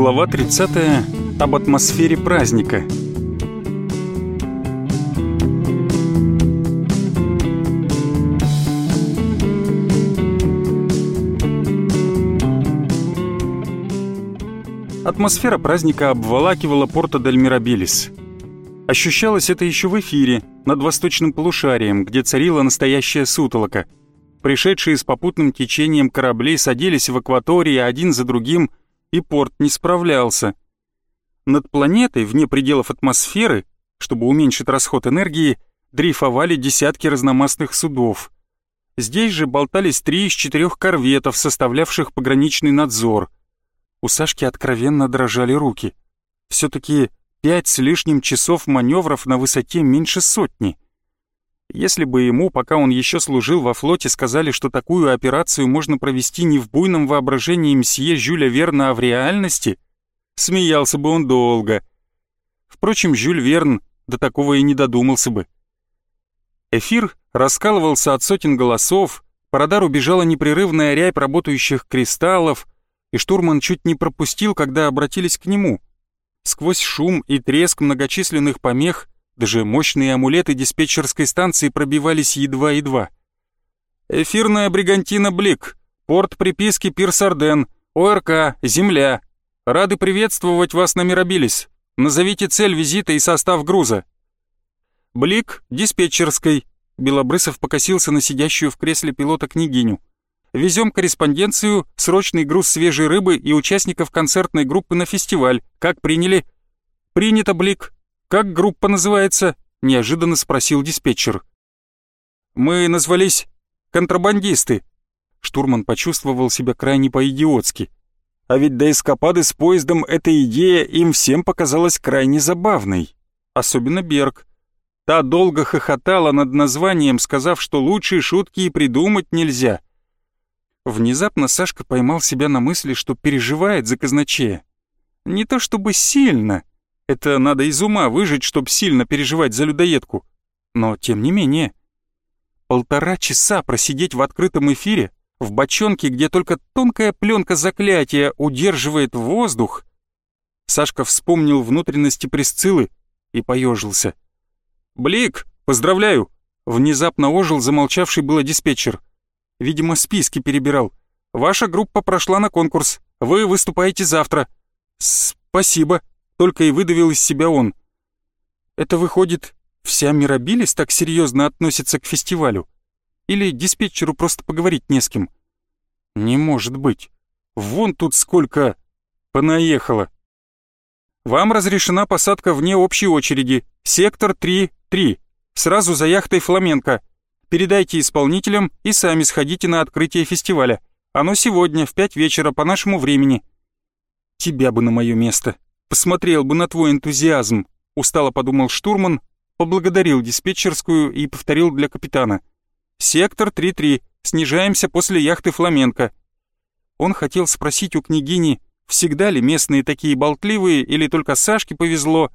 Глава 30 об атмосфере праздника. Атмосфера праздника обволакивала Порто дель Мирабелис. Ощущалось это еще в эфире, над восточным полушарием, где царила настоящая сутолока. Пришедшие с попутным течением кораблей садились в акватории один за другим, и порт не справлялся. Над планетой, вне пределов атмосферы, чтобы уменьшить расход энергии, дрейфовали десятки разномастных судов. Здесь же болтались три из четырех корветов, составлявших пограничный надзор — у Сашки откровенно дрожали руки. Все-таки пять с лишним часов маневров на высоте меньше сотни. Если бы ему, пока он еще служил во флоте, сказали, что такую операцию можно провести не в буйном воображении мсье Жюля Верна, а в реальности, смеялся бы он долго. Впрочем, Жюль Верн до такого и не додумался бы. Эфир раскалывался от сотен голосов, по радару бежала непрерывная рябь работающих кристаллов, и штурман чуть не пропустил, когда обратились к нему. Сквозь шум и треск многочисленных помех даже мощные амулеты диспетчерской станции пробивались едва-едва. «Эфирная бригантина Блик, порт приписки Пирс Арден, ОРК, Земля. Рады приветствовать вас на Мирабилис. Назовите цель визита и состав груза». «Блик, диспетчерской», Белобрысов покосился на сидящую в кресле пилота княгиню. Везем корреспонденцию, срочный груз свежей рыбы и участников концертной группы на фестиваль. Как приняли?» «Принято, Блик. Как группа называется?» — неожиданно спросил диспетчер. «Мы назвались контрабандисты». Штурман почувствовал себя крайне по-идиотски. А ведь до эскапады с поездом эта идея им всем показалась крайне забавной. Особенно Берг. Та долго хохотала над названием, сказав, что лучшие шутки и придумать нельзя — Внезапно Сашка поймал себя на мысли, что переживает за казначея. Не то чтобы сильно. Это надо из ума выжить, чтобы сильно переживать за людоедку. Но тем не менее. Полтора часа просидеть в открытом эфире, в бочонке, где только тонкая пленка заклятия удерживает воздух. Сашка вспомнил внутренности Пресциллы и поежился. «Блик, поздравляю!» Внезапно ожил замолчавший было диспетчер. Видимо, списки перебирал. Ваша группа прошла на конкурс. Вы выступаете завтра. Спасибо. Только и выдавил из себя он. Это выходит, вся Мирабилис так серьезно относится к фестивалю? Или диспетчеру просто поговорить не с кем? Не может быть. Вон тут сколько понаехало. Вам разрешена посадка вне общей очереди. Сектор 3-3. Сразу за яхтой «Фламенко» передайте исполнителям и сами сходите на открытие фестиваля. Оно сегодня в пять вечера по нашему времени». «Тебя бы на мое место. Посмотрел бы на твой энтузиазм», — устало подумал штурман, поблагодарил диспетчерскую и повторил для капитана. «Сектор 3-3. Снижаемся после яхты «Фламенко». Он хотел спросить у княгини, всегда ли местные такие болтливые или только Сашке повезло,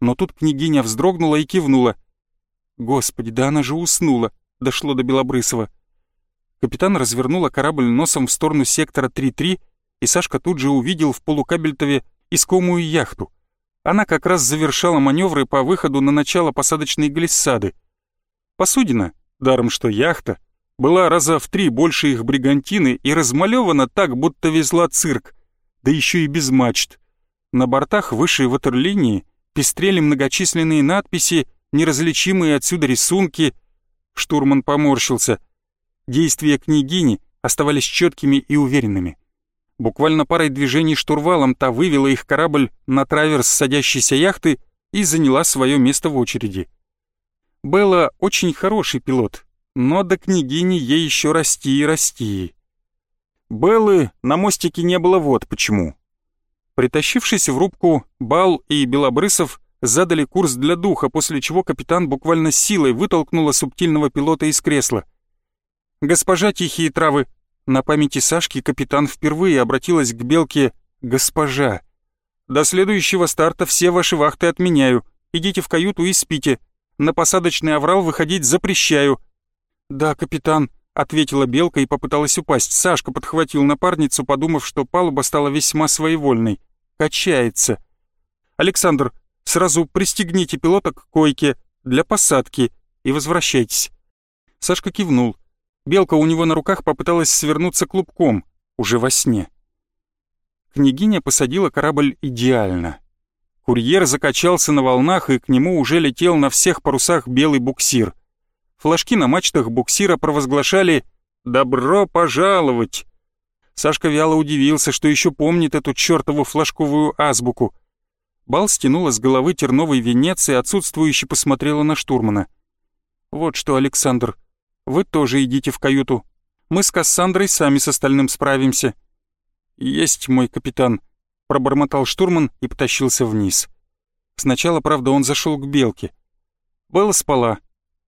но тут княгиня вздрогнула и кивнула. «Господи, да она же уснула дошло до Белобрысова. Капитан развернула корабль носом в сторону сектора 3-3, и Сашка тут же увидел в полукабельтове искомую яхту. Она как раз завершала маневры по выходу на начало посадочной глиссады. Посудина, даром что яхта, была раза в три больше их бригантины и размалевана так, будто везла цирк, да еще и без мачт. На бортах высшей ватерлинии пестрели многочисленные надписи, неразличимые отсюда рисунки — Штурман поморщился. Действия княгини оставались четкими и уверенными. Буквально парой движений штурвалом та вывела их корабль на траверс садящейся яхты и заняла свое место в очереди. Белла очень хороший пилот, но до княгини ей еще расти и расти. Беллы на мостике не было вот почему. Притащившись в рубку, Бал и Белобрысов задали курс для духа, после чего капитан буквально силой вытолкнула субтильного пилота из кресла. «Госпожа Тихие Травы!» На памяти Сашки капитан впервые обратилась к Белке «Госпожа». «До следующего старта все ваши вахты отменяю. Идите в каюту и спите. На посадочный аврал выходить запрещаю». «Да, капитан», — ответила Белка и попыталась упасть. Сашка подхватил напарницу, подумав, что палуба стала весьма своевольной. качается. «Александр, сразу пристегните пилота к койке для посадки и возвращайтесь». Сашка кивнул. Белка у него на руках попыталась свернуться клубком, уже во сне. Княгиня посадила корабль идеально. Курьер закачался на волнах, и к нему уже летел на всех парусах белый буксир. Флажки на мачтах буксира провозглашали «Добро пожаловать!». Сашка вяло удивился, что еще помнит эту чертову флажковую азбуку. Бал стянула с головы терновый венец и отсутствующе посмотрела на штурмана. «Вот что, Александр, вы тоже идите в каюту. Мы с Кассандрой сами с остальным справимся». «Есть мой капитан», — пробормотал штурман и потащился вниз. Сначала, правда, он зашел к Белке. Белла спала,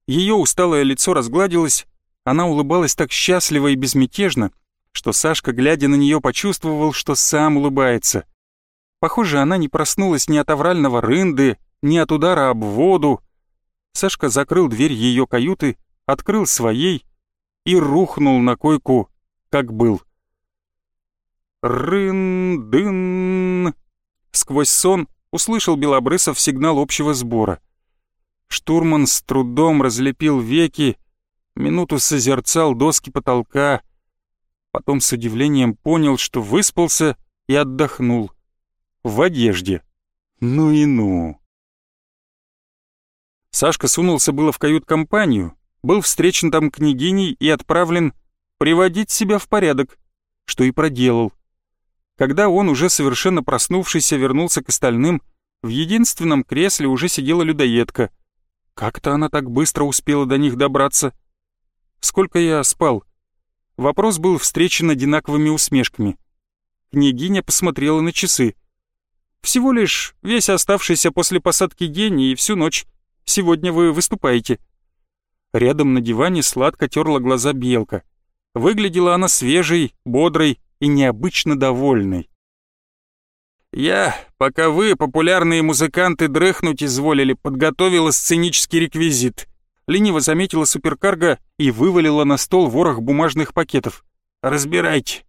ее усталое лицо разгладилось, она улыбалась так счастливо и безмятежно, что Сашка, глядя на нее, почувствовал, что сам улыбается. Похоже, она не проснулась ни от аврального рынды, ни от удара об воду. Сашка закрыл дверь ее каюты, открыл своей и рухнул на койку, как был. Рын-дын. Сквозь сон услышал Белобрысов сигнал общего сбора. Штурман с трудом разлепил веки, минуту созерцал доски потолка, потом с удивлением понял, что выспался и отдохнул. В одежде. Ну и ну. Сашка сунулся было в кают-компанию, был встречен там княгиней и отправлен приводить себя в порядок, что и проделал. Когда он, уже совершенно проснувшийся, вернулся к остальным, в единственном кресле уже сидела людоедка — как-то она так быстро успела до них добраться. Сколько я спал? Вопрос был встречен одинаковыми усмешками. Княгиня посмотрела на часы. «Всего лишь весь оставшийся после посадки день и всю ночь. Сегодня вы выступаете». Рядом на диване сладко терла глаза белка. Выглядела она свежей, бодрой и необычно довольной. Я, пока вы, популярные музыканты, дрыхнуть изволили, подготовила сценический реквизит. Лениво заметила суперкарго и вывалила на стол ворох бумажных пакетов. Разбирайте.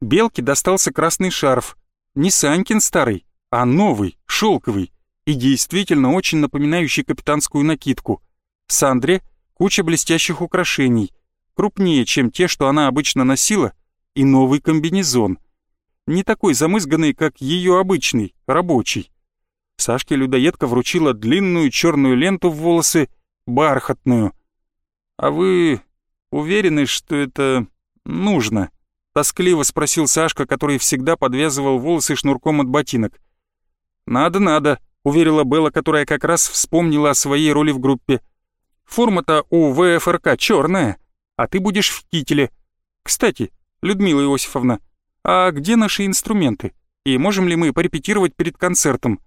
Белке достался красный шарф. Не Санькин старый, а новый, шелковый и действительно очень напоминающий капитанскую накидку. Сандре куча блестящих украшений, крупнее, чем те, что она обычно носила, и новый комбинезон — не такой замызганный, как ее обычный, рабочий. Сашке людоедка вручила длинную черную ленту в волосы, бархатную. «А вы уверены, что это нужно?» — тоскливо спросил Сашка, который всегда подвязывал волосы шнурком от ботинок. «Надо, надо», — уверила Белла, которая как раз вспомнила о своей роли в группе. «Форма-то у ВФРК черная, а ты будешь в кителе. Кстати, Людмила Иосифовна, «А где наши инструменты? И можем ли мы порепетировать перед концертом?»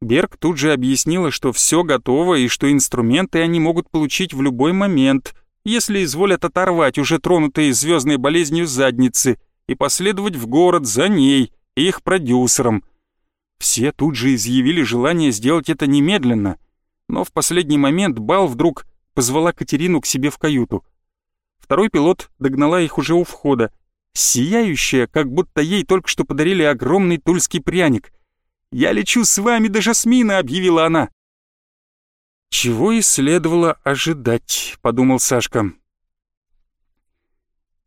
Берг тут же объяснила, что все готово и что инструменты они могут получить в любой момент, если изволят оторвать уже тронутые звездной болезнью задницы и последовать в город за ней их продюсером. Все тут же изъявили желание сделать это немедленно, но в последний момент Бал вдруг позвала Катерину к себе в каюту. Второй пилот догнала их уже у входа сияющая, как будто ей только что подарили огромный тульский пряник. «Я лечу с вами до Жасмина», — объявила она. «Чего и следовало ожидать», — подумал Сашка.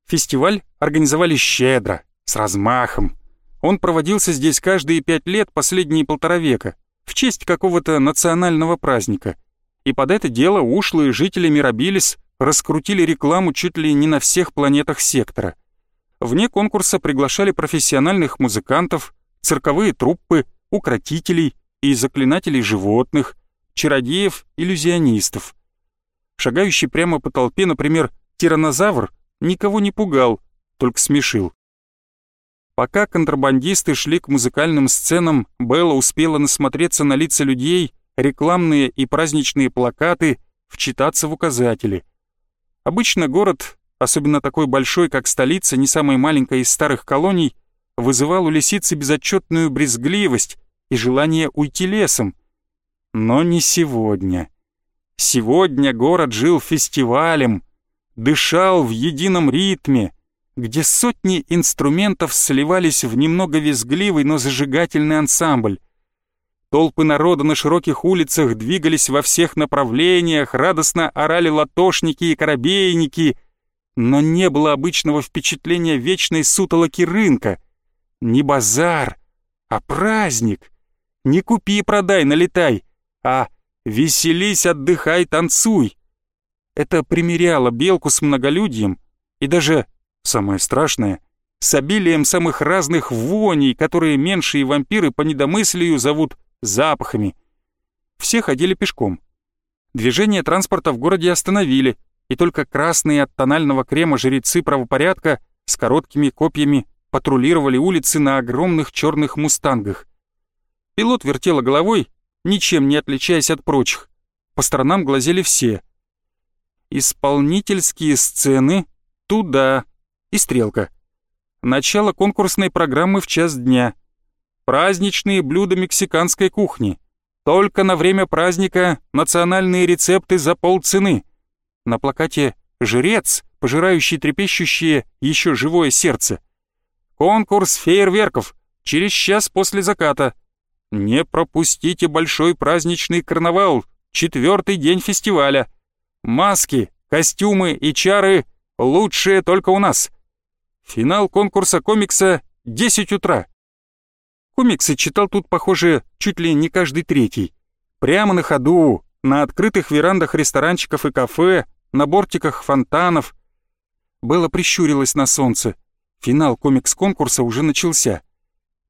Фестиваль организовали щедро, с размахом. Он проводился здесь каждые пять лет последние полтора века, в честь какого-то национального праздника. И под это дело ушлые жители Мирабилис раскрутили рекламу чуть ли не на всех планетах сектора — Вне конкурса приглашали профессиональных музыкантов, цирковые труппы, укротителей и заклинателей животных, чародеев, иллюзионистов. Шагающий прямо по толпе, например, тиранозавр никого не пугал, только смешил. Пока контрабандисты шли к музыкальным сценам, Белла успела насмотреться на лица людей, рекламные и праздничные плакаты, вчитаться в указатели. Обычно город особенно такой большой, как столица, не самой маленькой из старых колоний, вызывал у лисицы безотчетную брезгливость и желание уйти лесом. Но не сегодня. Сегодня город жил фестивалем, дышал в едином ритме, где сотни инструментов сливались в немного визгливый, но зажигательный ансамбль. Толпы народа на широких улицах двигались во всех направлениях, радостно орали латошники и корабейники, но не было обычного впечатления вечной сутолоки рынка. Не базар, а праздник. Не купи-продай, налетай, а веселись, отдыхай, танцуй. Это примеряло белку с многолюдьем и даже, самое страшное, с обилием самых разных воней, которые меньшие вампиры по недомыслию зовут запахами. Все ходили пешком. Движение транспорта в городе остановили, и только красные от тонального крема жрецы правопорядка с короткими копьями патрулировали улицы на огромных черных мустангах. Пилот вертела головой, ничем не отличаясь от прочих. По сторонам глазели все. Исполнительские сцены туда и стрелка. Начало конкурсной программы в час дня. Праздничные блюда мексиканской кухни. Только на время праздника национальные рецепты за полцены. На плакате «Жрец», пожирающий трепещущее еще живое сердце. Конкурс фейерверков. Через час после заката. Не пропустите большой праздничный карнавал. Четвертый день фестиваля. Маски, костюмы и чары лучшие только у нас. Финал конкурса комикса 10 утра. Комиксы читал тут, похоже, чуть ли не каждый третий. Прямо на ходу, на открытых верандах ресторанчиков и кафе, на бортиках фонтанов. Белла прищурилась на солнце. Финал комикс-конкурса уже начался.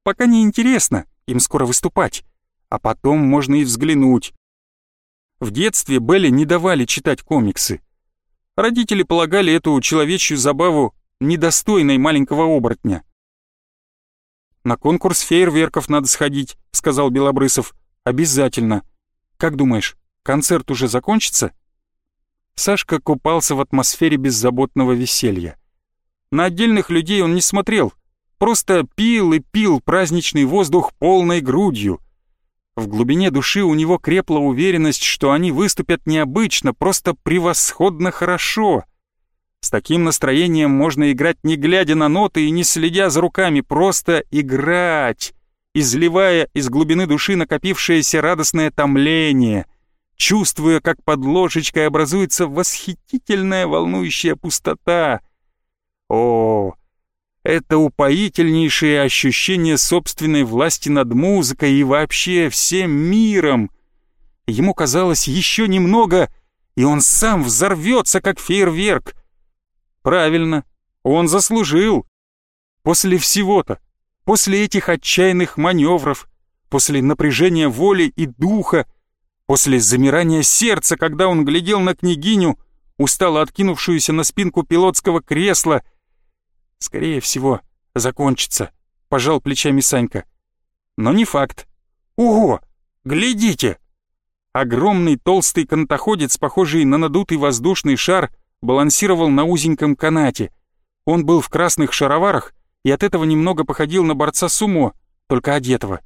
Пока не интересно, им скоро выступать. А потом можно и взглянуть. В детстве Белле не давали читать комиксы. Родители полагали эту человечью забаву недостойной маленького оборотня. «На конкурс фейерверков надо сходить», — сказал Белобрысов. «Обязательно. Как думаешь, концерт уже закончится?» Сашка купался в атмосфере беззаботного веселья. На отдельных людей он не смотрел, просто пил и пил праздничный воздух полной грудью. В глубине души у него крепла уверенность, что они выступят необычно, просто превосходно хорошо — с таким настроением можно играть не глядя на ноты и не следя за руками, просто играть, изливая из глубины души накопившееся радостное томление, чувствуя, как под ложечкой образуется восхитительная волнующая пустота. О, это упоительнейшее ощущение собственной власти над музыкой и вообще всем миром. Ему казалось еще немного, и он сам взорвется, как фейерверк — Правильно, он заслужил. После всего-то, после этих отчаянных маневров, после напряжения воли и духа, после замирания сердца, когда он глядел на княгиню, устало откинувшуюся на спинку пилотского кресла. Скорее всего, закончится, пожал плечами Санька. Но не факт. Ого, глядите! Огромный толстый канатоходец, похожий на надутый воздушный шар, балансировал на узеньком канате. Он был в красных шароварах и от этого немного походил на борца сумо, только одетого.